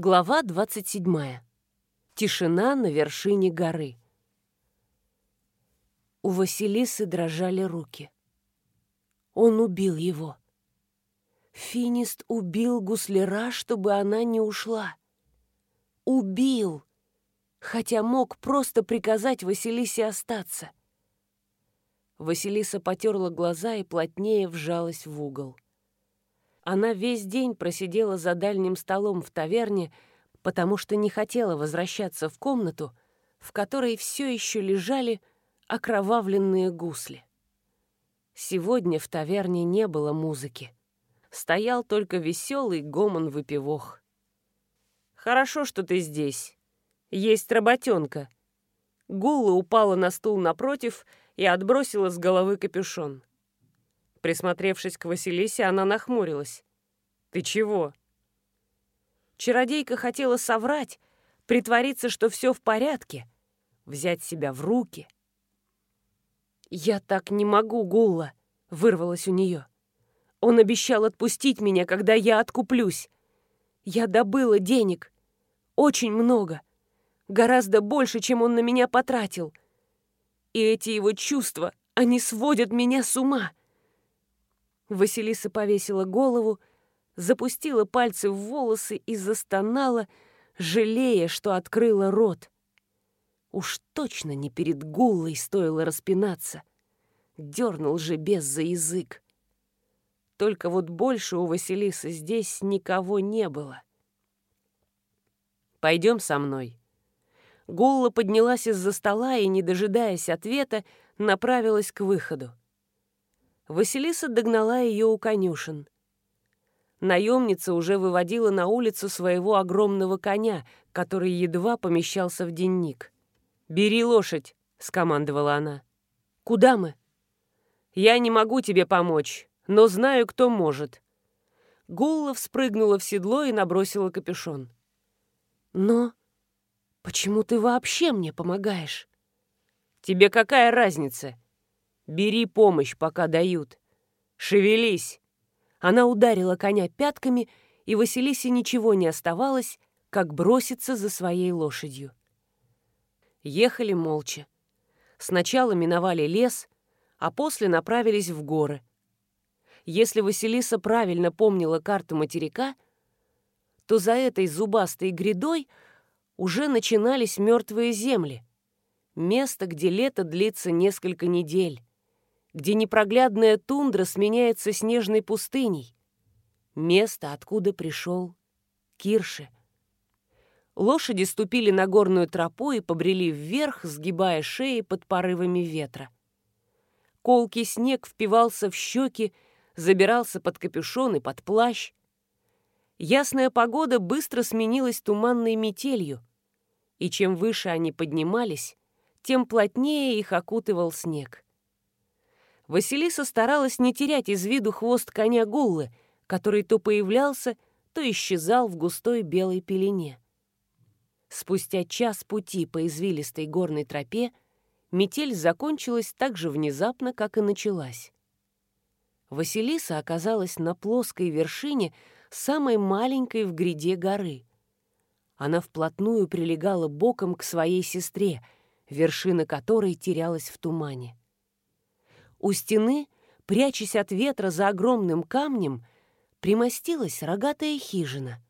Глава 27. Тишина на вершине горы. У Василисы дрожали руки. Он убил его. Финист убил гусляра, чтобы она не ушла. Убил! Хотя мог просто приказать Василисе остаться. Василиса потерла глаза и плотнее вжалась в угол. Она весь день просидела за дальним столом в таверне, потому что не хотела возвращаться в комнату, в которой все еще лежали окровавленные гусли. Сегодня в таверне не было музыки. Стоял только веселый гомон выпивох. «Хорошо, что ты здесь. Есть работенка». Гулла упала на стул напротив и отбросила с головы капюшон. Присмотревшись к Василисе, она нахмурилась. «Ты чего?» Чародейка хотела соврать, притвориться, что все в порядке, взять себя в руки. «Я так не могу, Гулла!» — вырвалось у нее. «Он обещал отпустить меня, когда я откуплюсь. Я добыла денег. Очень много. Гораздо больше, чем он на меня потратил. И эти его чувства, они сводят меня с ума. Василиса повесила голову, запустила пальцы в волосы и застонала, жалея, что открыла рот. Уж точно не перед гулой стоило распинаться. Дернул же без за язык. Только вот больше у Василисы здесь никого не было. «Пойдем со мной». Гулла поднялась из-за стола и, не дожидаясь ответа, направилась к выходу. Василиса догнала ее у конюшен. Наемница уже выводила на улицу своего огромного коня, который едва помещался в денник. «Бери лошадь», — скомандовала она. «Куда мы?» «Я не могу тебе помочь, но знаю, кто может». Гулла спрыгнула в седло и набросила капюшон. «Но почему ты вообще мне помогаешь?» «Тебе какая разница?» Бери помощь, пока дают. Шевелись!» Она ударила коня пятками, и Василисе ничего не оставалось, как броситься за своей лошадью. Ехали молча. Сначала миновали лес, а после направились в горы. Если Василиса правильно помнила карту материка, то за этой зубастой грядой уже начинались мертвые земли, место, где лето длится несколько недель где непроглядная тундра сменяется снежной пустыней. Место, откуда пришел Кирше. Лошади ступили на горную тропу и побрели вверх, сгибая шеи под порывами ветра. Колкий снег впивался в щеки, забирался под капюшон и под плащ. Ясная погода быстро сменилась туманной метелью, и чем выше они поднимались, тем плотнее их окутывал снег. Василиса старалась не терять из виду хвост коня Гуллы, который то появлялся, то исчезал в густой белой пелене. Спустя час пути по извилистой горной тропе метель закончилась так же внезапно, как и началась. Василиса оказалась на плоской вершине самой маленькой в гряде горы. Она вплотную прилегала боком к своей сестре, вершина которой терялась в тумане. У стены, прячась от ветра за огромным камнем, примостилась рогатая хижина.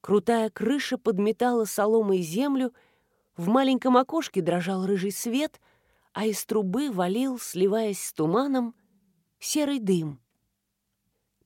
Крутая крыша подметала соломой землю, в маленьком окошке дрожал рыжий свет, а из трубы валил, сливаясь с туманом, серый дым.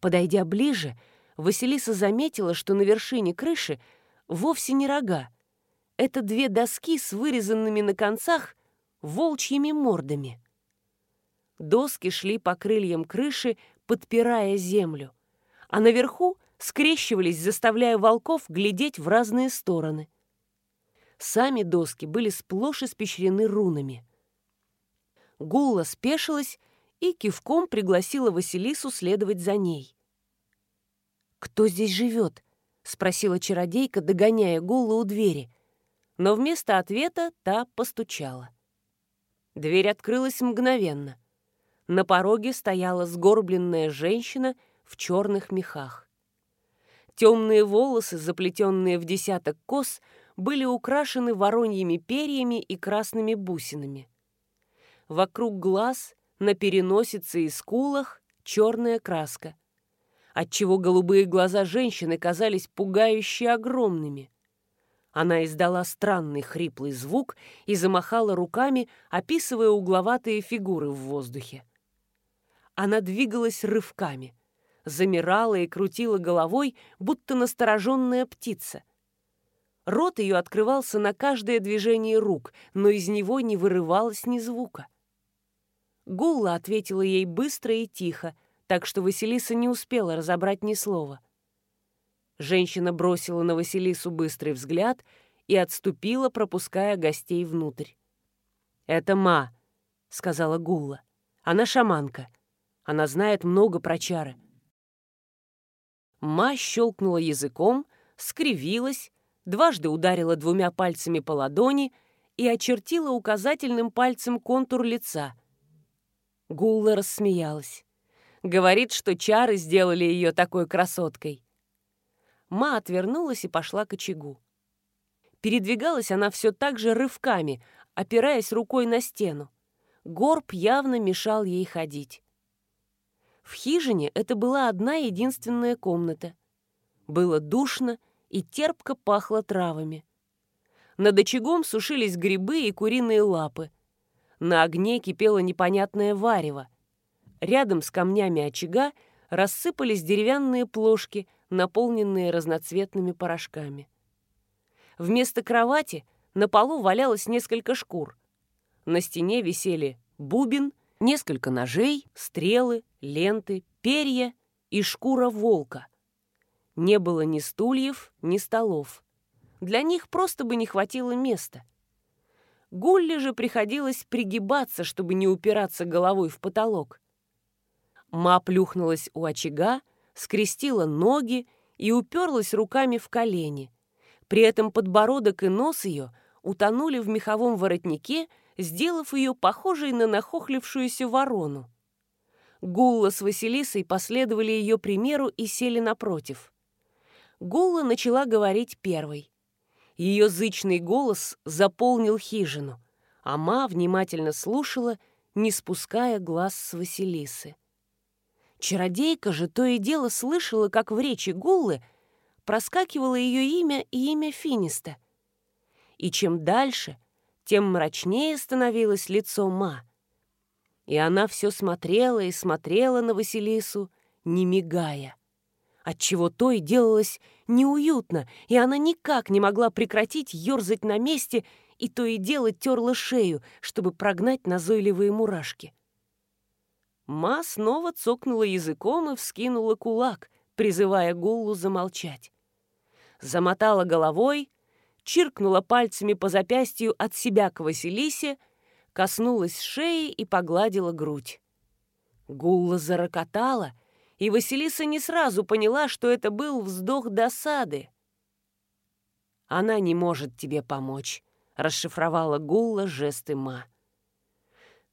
Подойдя ближе, Василиса заметила, что на вершине крыши вовсе не рога. Это две доски с вырезанными на концах волчьими мордами. Доски шли по крыльям крыши, подпирая землю, а наверху скрещивались, заставляя волков глядеть в разные стороны. Сами доски были сплошь испещрены рунами. Гулла спешилась и кивком пригласила Василису следовать за ней. «Кто здесь живет?» — спросила чародейка, догоняя Гуллу у двери. Но вместо ответа та постучала. Дверь открылась мгновенно. На пороге стояла сгорбленная женщина в черных мехах. Темные волосы, заплетенные в десяток кос, были украшены вороньими перьями и красными бусинами. Вокруг глаз, на переносице и скулах черная краска, отчего голубые глаза женщины казались пугающе огромными. Она издала странный хриплый звук и замахала руками, описывая угловатые фигуры в воздухе. Она двигалась рывками, замирала и крутила головой, будто настороженная птица. Рот ее открывался на каждое движение рук, но из него не вырывалось ни звука. Гулла ответила ей быстро и тихо, так что Василиса не успела разобрать ни слова. Женщина бросила на Василису быстрый взгляд и отступила, пропуская гостей внутрь. «Это Ма», — сказала Гулла. «Она шаманка. Она знает много про чары». Ма щелкнула языком, скривилась, дважды ударила двумя пальцами по ладони и очертила указательным пальцем контур лица. Гулла рассмеялась. Говорит, что чары сделали ее такой красоткой. Ма отвернулась и пошла к очагу. Передвигалась она все так же рывками, опираясь рукой на стену. Горб явно мешал ей ходить. В хижине это была одна единственная комната. Было душно и терпко пахло травами. Над очагом сушились грибы и куриные лапы. На огне кипело непонятное варево. Рядом с камнями очага рассыпались деревянные плошки — наполненные разноцветными порошками. Вместо кровати на полу валялось несколько шкур. На стене висели бубен, несколько ножей, стрелы, ленты, перья и шкура волка. Не было ни стульев, ни столов. Для них просто бы не хватило места. Гулле же приходилось пригибаться, чтобы не упираться головой в потолок. Ма плюхнулась у очага, скрестила ноги и уперлась руками в колени. При этом подбородок и нос ее утонули в меховом воротнике, сделав ее похожей на нахохлившуюся ворону. Гулла с Василисой последовали ее примеру и сели напротив. Гулла начала говорить первой. Ее зычный голос заполнил хижину, а Ма внимательно слушала, не спуская глаз с Василисы. Чародейка же то и дело слышала, как в речи Гуллы проскакивало ее имя и имя Финиста. И чем дальше, тем мрачнее становилось лицо Ма. И она все смотрела и смотрела на Василису, не мигая. Отчего то и делалось неуютно, и она никак не могла прекратить ерзать на месте и то и дело терла шею, чтобы прогнать назойливые мурашки. Ма снова цокнула языком и вскинула кулак, призывая Гуллу замолчать. Замотала головой, чиркнула пальцами по запястью от себя к Василисе, коснулась шеи и погладила грудь. Гулла зарокотала, и Василиса не сразу поняла, что это был вздох досады. «Она не может тебе помочь», — расшифровала Гулла жесты Ма.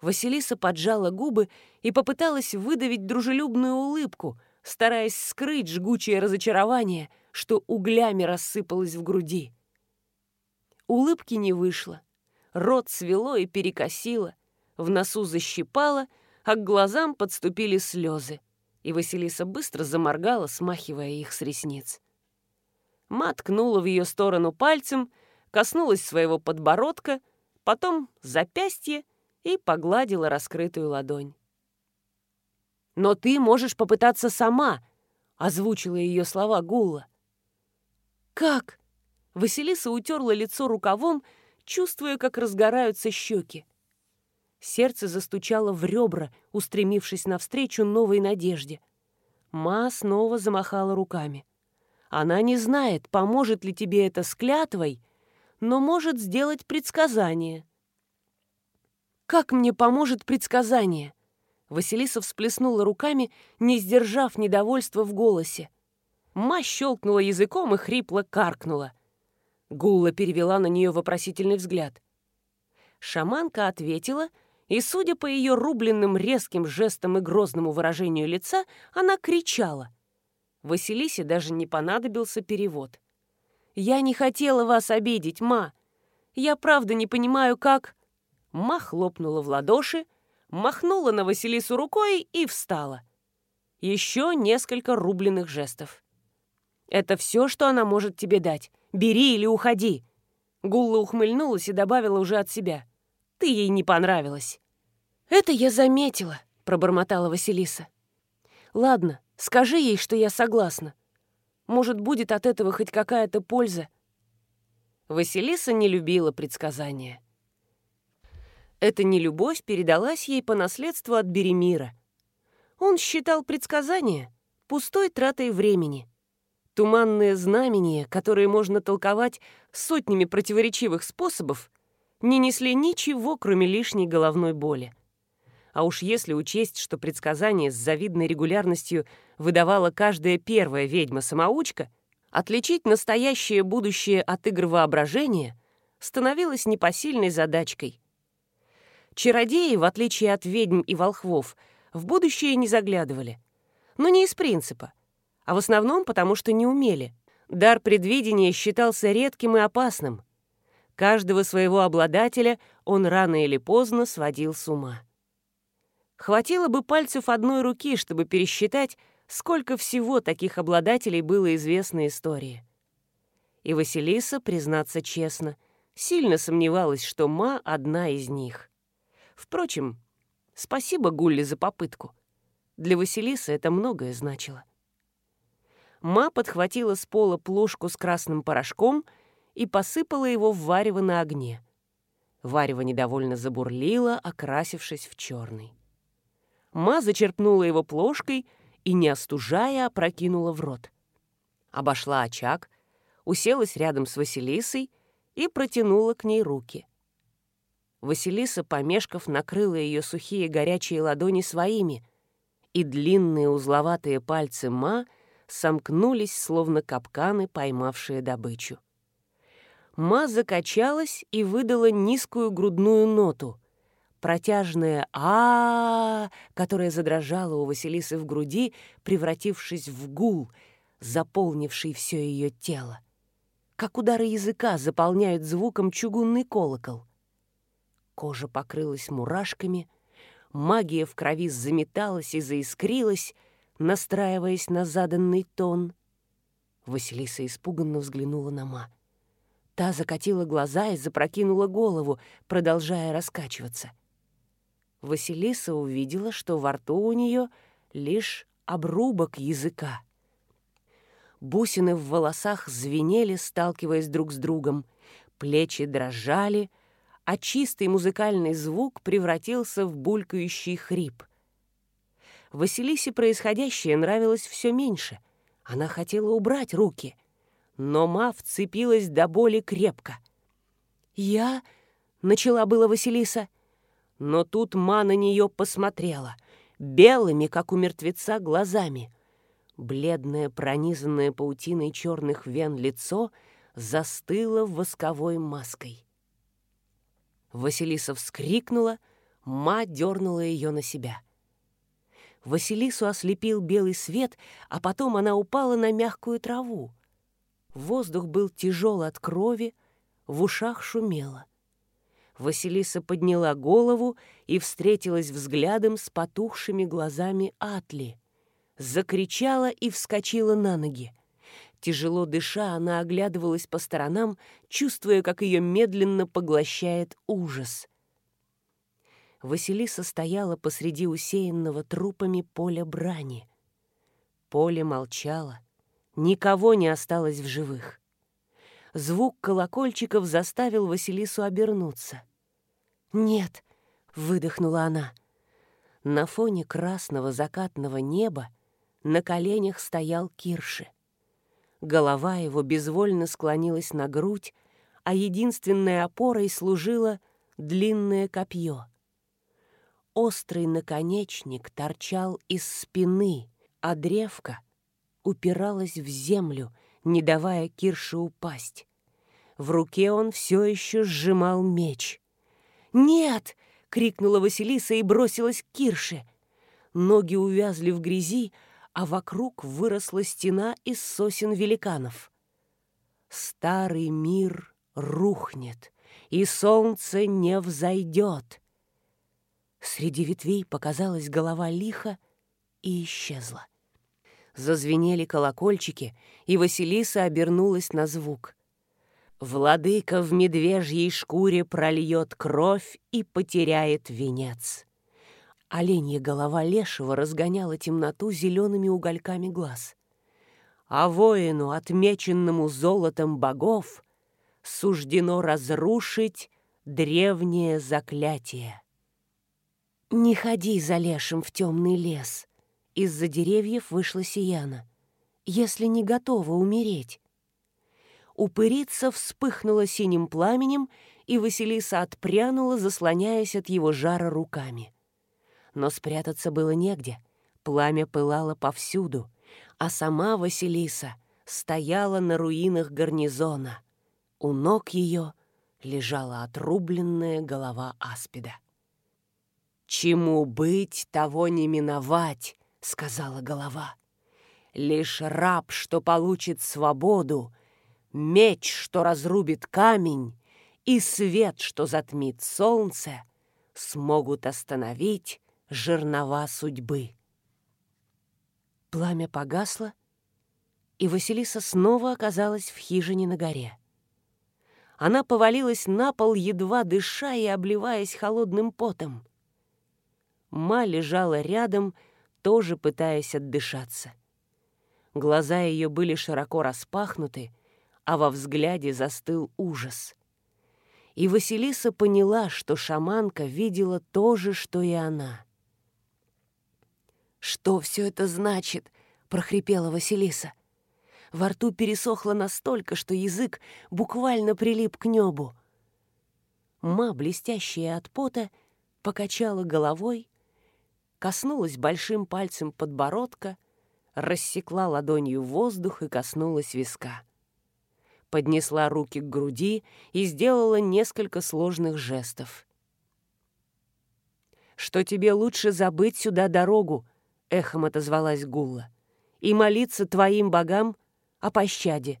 Василиса поджала губы и попыталась выдавить дружелюбную улыбку, стараясь скрыть жгучее разочарование, что углями рассыпалось в груди. Улыбки не вышло. Рот свело и перекосило, в носу защипало, а к глазам подступили слезы, и Василиса быстро заморгала, смахивая их с ресниц. Ма ткнула в ее сторону пальцем, коснулась своего подбородка, потом запястье и погладила раскрытую ладонь. «Но ты можешь попытаться сама», — озвучила ее слова Гула. «Как?» — Василиса утерла лицо рукавом, чувствуя, как разгораются щеки. Сердце застучало в ребра, устремившись навстречу новой надежде. Ма снова замахала руками. Она не знает, поможет ли тебе это с клятвой, но может сделать предсказание. Как мне поможет предсказание?» Василиса всплеснула руками, не сдержав недовольства в голосе. Ма щелкнула языком и хрипло каркнула. Гулла перевела на нее вопросительный взгляд. Шаманка ответила, и, судя по ее рубленным резким жестам и грозному выражению лица, она кричала. Василисе даже не понадобился перевод. «Я не хотела вас обидеть, ма. Я правда не понимаю, как...» Ма хлопнула в ладоши, махнула на Василису рукой и встала. Еще несколько рубленых жестов. «Это все, что она может тебе дать. Бери или уходи!» Гулла ухмыльнулась и добавила уже от себя. «Ты ей не понравилась». «Это я заметила», — пробормотала Василиса. «Ладно, скажи ей, что я согласна. Может, будет от этого хоть какая-то польза». Василиса не любила предсказания. Эта нелюбовь передалась ей по наследству от Беремира. Он считал предсказания пустой тратой времени. Туманные знамения, которые можно толковать сотнями противоречивых способов, не несли ничего, кроме лишней головной боли. А уж если учесть, что предсказание с завидной регулярностью выдавала каждая первая ведьма-самоучка, отличить настоящее будущее от игр воображения становилось непосильной задачкой. Чародеи, в отличие от ведьм и волхвов, в будущее не заглядывали. Но не из принципа, а в основном потому, что не умели. Дар предвидения считался редким и опасным. Каждого своего обладателя он рано или поздно сводил с ума. Хватило бы пальцев одной руки, чтобы пересчитать, сколько всего таких обладателей было известно истории. И Василиса, признаться честно, сильно сомневалась, что Ма одна из них. Впрочем, спасибо Гулли за попытку. Для Василисы это многое значило. Ма подхватила с пола плошку с красным порошком и посыпала его в варево на огне. Варево недовольно забурлило, окрасившись в черный. Ма зачерпнула его плошкой и, не остужая, опрокинула в рот. Обошла очаг, уселась рядом с Василисой и протянула к ней руки. Василиса, помешков, накрыла ее сухие горячие ладони своими, и длинные узловатые пальцы Ма сомкнулись, словно капканы, поймавшие добычу. Ма закачалась и выдала низкую грудную ноту. Протяжное а, -а, -а которое задрожало у Василисы в груди, превратившись в гул, заполнивший все ее тело. Как удары языка заполняют звуком чугунный колокол. Кожа покрылась мурашками, магия в крови заметалась и заискрилась, настраиваясь на заданный тон. Василиса испуганно взглянула на Ма. Та закатила глаза и запрокинула голову, продолжая раскачиваться. Василиса увидела, что во рту у нее лишь обрубок языка. Бусины в волосах звенели, сталкиваясь друг с другом. Плечи дрожали, а чистый музыкальный звук превратился в булькающий хрип. Василисе происходящее нравилось все меньше. Она хотела убрать руки, но Ма вцепилась до боли крепко. «Я...» — начала было Василиса, но тут Ма на нее посмотрела, белыми, как у мертвеца, глазами. Бледное, пронизанное паутиной черных вен лицо застыло восковой маской. Василиса вскрикнула, ма дернула ее на себя. Василису ослепил белый свет, а потом она упала на мягкую траву. Воздух был тяжел от крови, в ушах шумело. Василиса подняла голову и встретилась взглядом с потухшими глазами Атли. Закричала и вскочила на ноги. Тяжело дыша, она оглядывалась по сторонам, чувствуя, как ее медленно поглощает ужас. Василиса стояла посреди усеянного трупами поля брани. Поле молчало, никого не осталось в живых. Звук колокольчиков заставил Василису обернуться. «Нет!» — выдохнула она. На фоне красного закатного неба на коленях стоял Кирши. Голова его безвольно склонилась на грудь, а единственной опорой служило длинное копье. Острый наконечник торчал из спины, а древко упиралось в землю, не давая Кирше упасть. В руке он все еще сжимал меч. «Нет!» — крикнула Василиса и бросилась к Кирше. Ноги увязли в грязи, а вокруг выросла стена из сосен великанов. Старый мир рухнет, и солнце не взойдет. Среди ветвей показалась голова лиха и исчезла. Зазвенели колокольчики, и Василиса обернулась на звук. Владыка в медвежьей шкуре прольет кровь и потеряет венец. Оленья голова лешего разгоняла темноту зелеными угольками глаз. А воину, отмеченному золотом богов, суждено разрушить древнее заклятие. «Не ходи за лешим в темный лес», — из-за деревьев вышла Сияна, «если не готова умереть». Упырица вспыхнула синим пламенем, и Василиса отпрянула, заслоняясь от его жара руками. Но спрятаться было негде, пламя пылало повсюду, а сама Василиса стояла на руинах гарнизона. У ног ее лежала отрубленная голова аспида. «Чему быть, того не миновать», — сказала голова. «Лишь раб, что получит свободу, меч, что разрубит камень, и свет, что затмит солнце, смогут остановить жернова судьбы». Пламя погасло, и Василиса снова оказалась в хижине на горе. Она повалилась на пол, едва дыша и обливаясь холодным потом. Ма лежала рядом, тоже пытаясь отдышаться. Глаза ее были широко распахнуты, а во взгляде застыл ужас. И Василиса поняла, что шаманка видела то же, что и она. «Что все это значит?» — прохрипела Василиса. Во рту пересохло настолько, что язык буквально прилип к небу. Ма, блестящая от пота, покачала головой, коснулась большим пальцем подбородка, рассекла ладонью воздух и коснулась виска. Поднесла руки к груди и сделала несколько сложных жестов. «Что тебе лучше забыть сюда дорогу?» — эхом отозвалась Гула. «И молиться твоим богам о пощаде.